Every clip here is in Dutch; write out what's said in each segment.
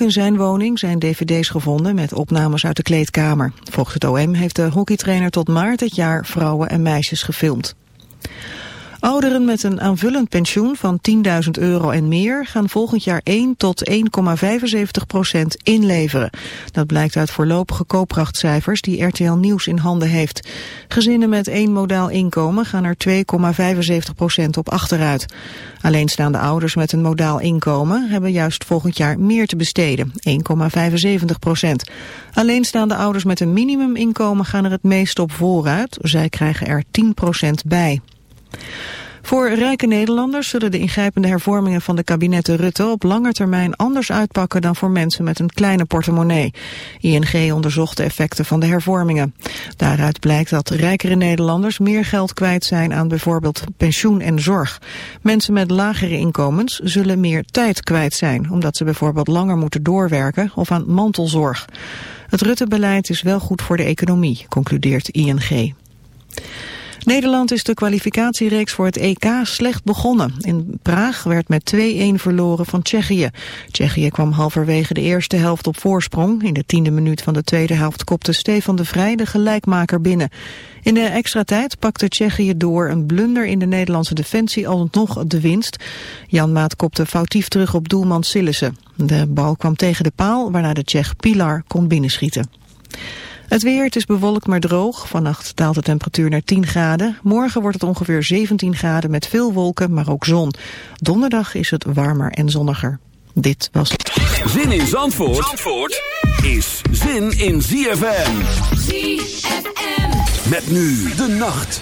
Ook in zijn woning zijn dvd's gevonden met opnames uit de kleedkamer. Volgens het OM heeft de hockeytrainer tot maart dit jaar vrouwen en meisjes gefilmd. Ouderen met een aanvullend pensioen van 10.000 euro en meer gaan volgend jaar 1 tot 1,75 procent inleveren. Dat blijkt uit voorlopige koopkrachtcijfers die RTL Nieuws in handen heeft. Gezinnen met één modaal inkomen gaan er 2,75 procent op achteruit. Alleenstaande ouders met een modaal inkomen hebben juist volgend jaar meer te besteden, 1,75 procent. Alleenstaande ouders met een minimuminkomen gaan er het meest op vooruit. Zij krijgen er 10 procent bij. Voor rijke Nederlanders zullen de ingrijpende hervormingen van de kabinetten Rutte op lange termijn anders uitpakken dan voor mensen met een kleine portemonnee. ING onderzocht de effecten van de hervormingen. Daaruit blijkt dat rijkere Nederlanders meer geld kwijt zijn aan bijvoorbeeld pensioen en zorg. Mensen met lagere inkomens zullen meer tijd kwijt zijn, omdat ze bijvoorbeeld langer moeten doorwerken of aan mantelzorg. Het Rutte-beleid is wel goed voor de economie, concludeert ING. Nederland is de kwalificatiereeks voor het EK slecht begonnen. In Praag werd met 2-1 verloren van Tsjechië. Tsjechië kwam halverwege de eerste helft op voorsprong. In de tiende minuut van de tweede helft kopte Stefan de Vrij de gelijkmaker binnen. In de extra tijd pakte Tsjechië door een blunder in de Nederlandse defensie alsnog de winst. Jan Maat kopte foutief terug op doelman Sillissen. De bal kwam tegen de paal waarna de Tsjech Pilar kon binnenschieten. Het weer, het is bewolkt maar droog. Vannacht daalt de temperatuur naar 10 graden. Morgen wordt het ongeveer 17 graden met veel wolken, maar ook zon. Donderdag is het warmer en zonniger. Dit was... Zin in Zandvoort, Zandvoort is zin in ZFM. ZFM. Met nu de nacht.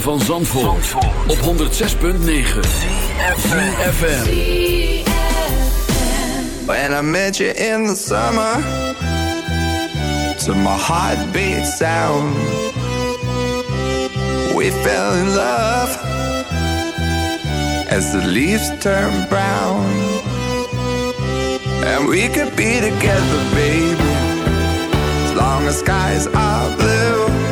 Van Zandvoort, op 106.9 CFFM When I met you in the summer To my heartbeat sound We fell in love As the leaves turn brown. And we could be together, baby As long as skies are blue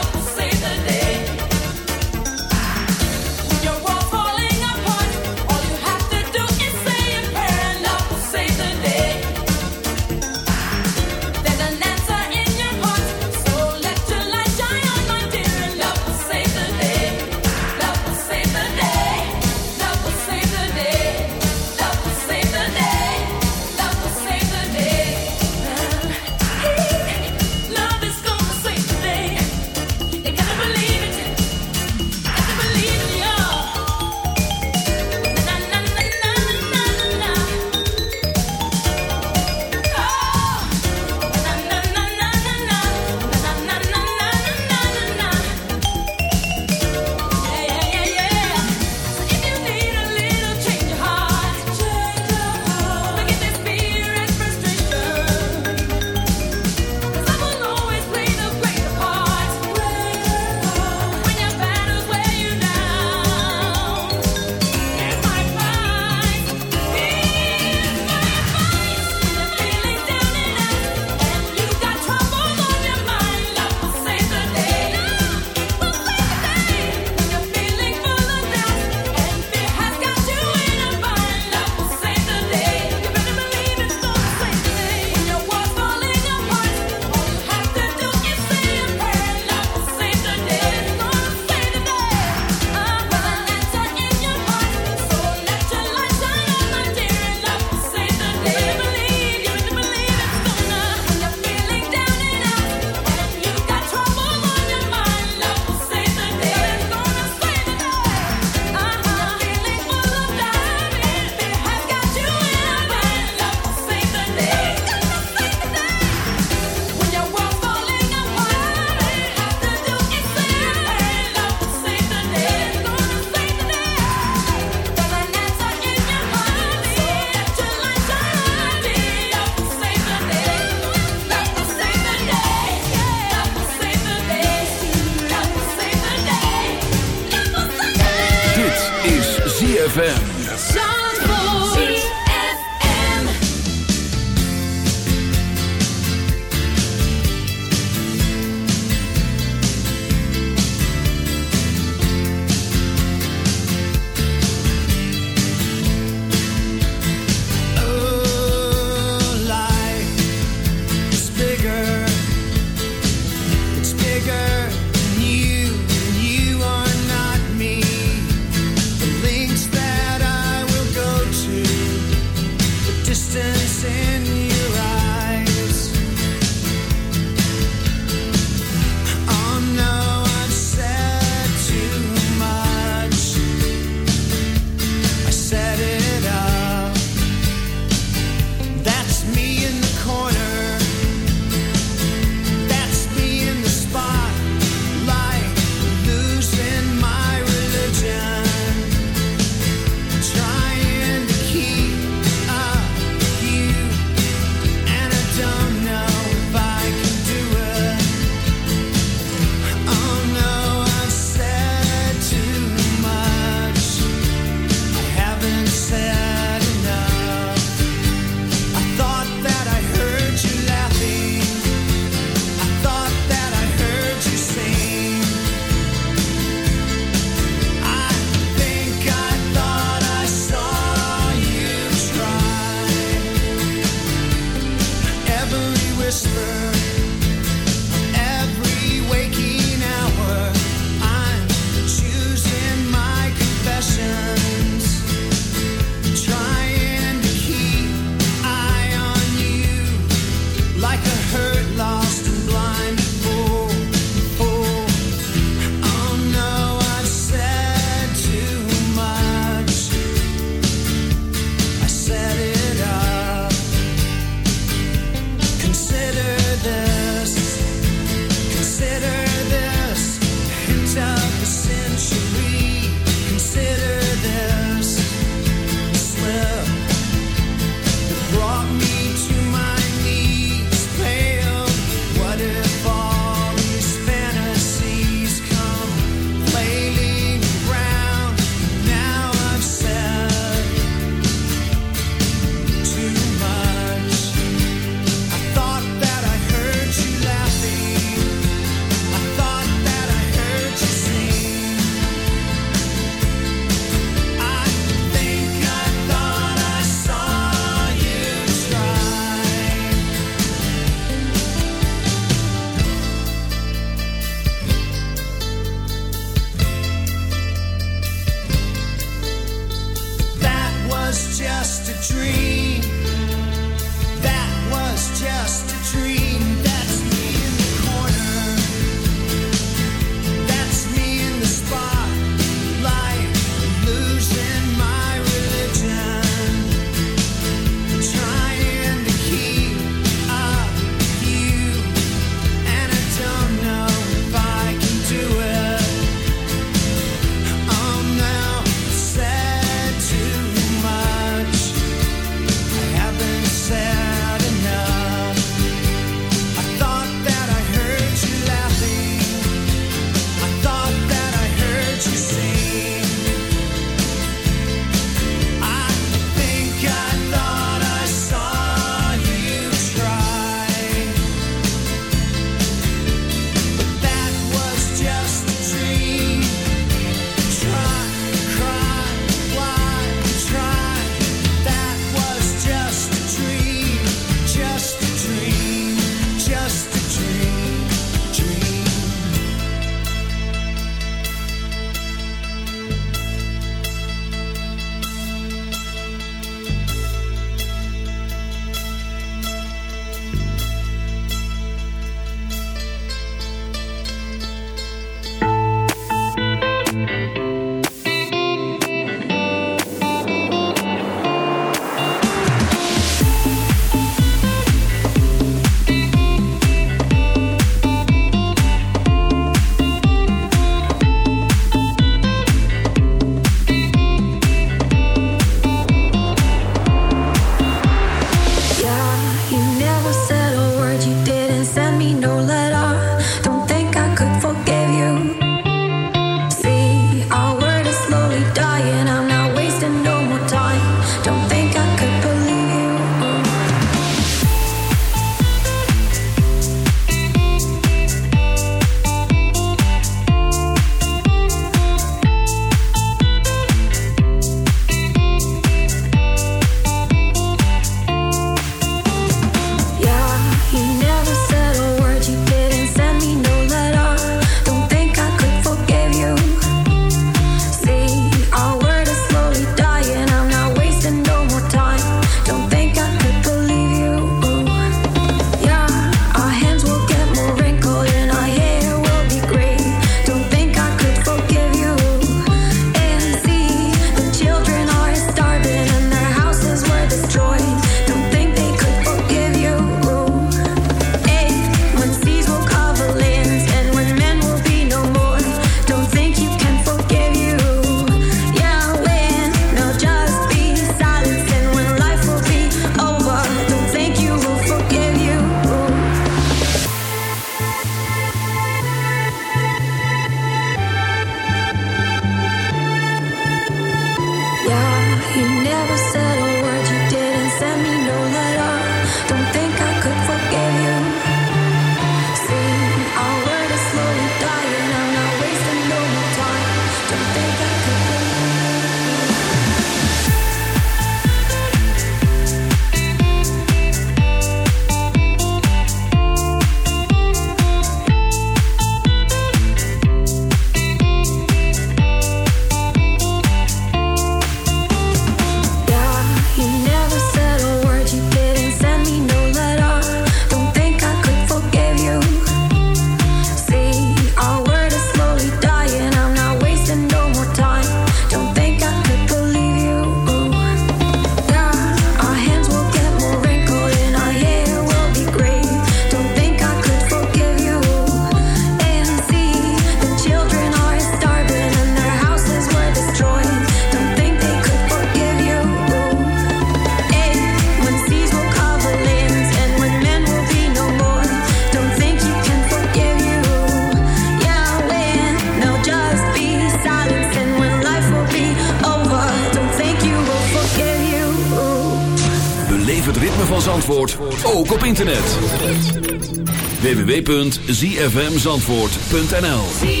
www.zfmzandvoort.nl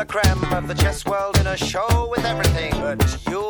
the creme of the chess world in a show with everything. But you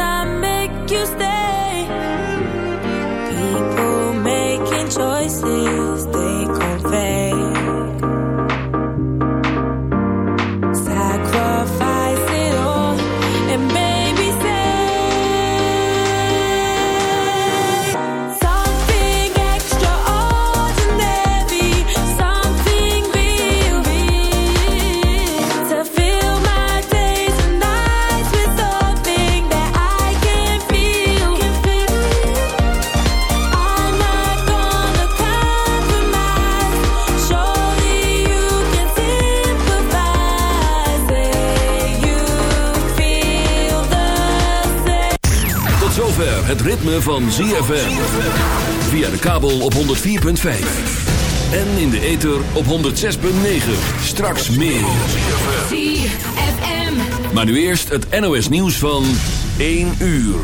het ritme van ZFM. Via de kabel op 104.5. En in de ether op 106.9. Straks meer. ZFM. Maar nu eerst het NOS nieuws van 1 uur.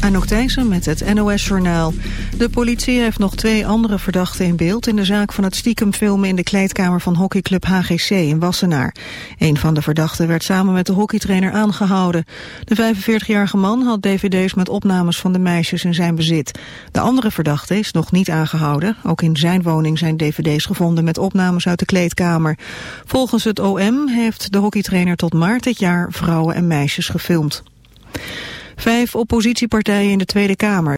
Anouk Thijssen met het NOS-journaal. De politie heeft nog twee andere verdachten in beeld... in de zaak van het stiekem filmen in de kleedkamer van hockeyclub HGC in Wassenaar. Een van de verdachten werd samen met de hockeytrainer aangehouden. De 45-jarige man had dvd's met opnames van de meisjes in zijn bezit. De andere verdachte is nog niet aangehouden. Ook in zijn woning zijn dvd's gevonden met opnames uit de kleedkamer. Volgens het OM heeft de hockeytrainer tot maart dit jaar vrouwen en meisjes gefilmd. Vijf oppositiepartijen in de Tweede Kamer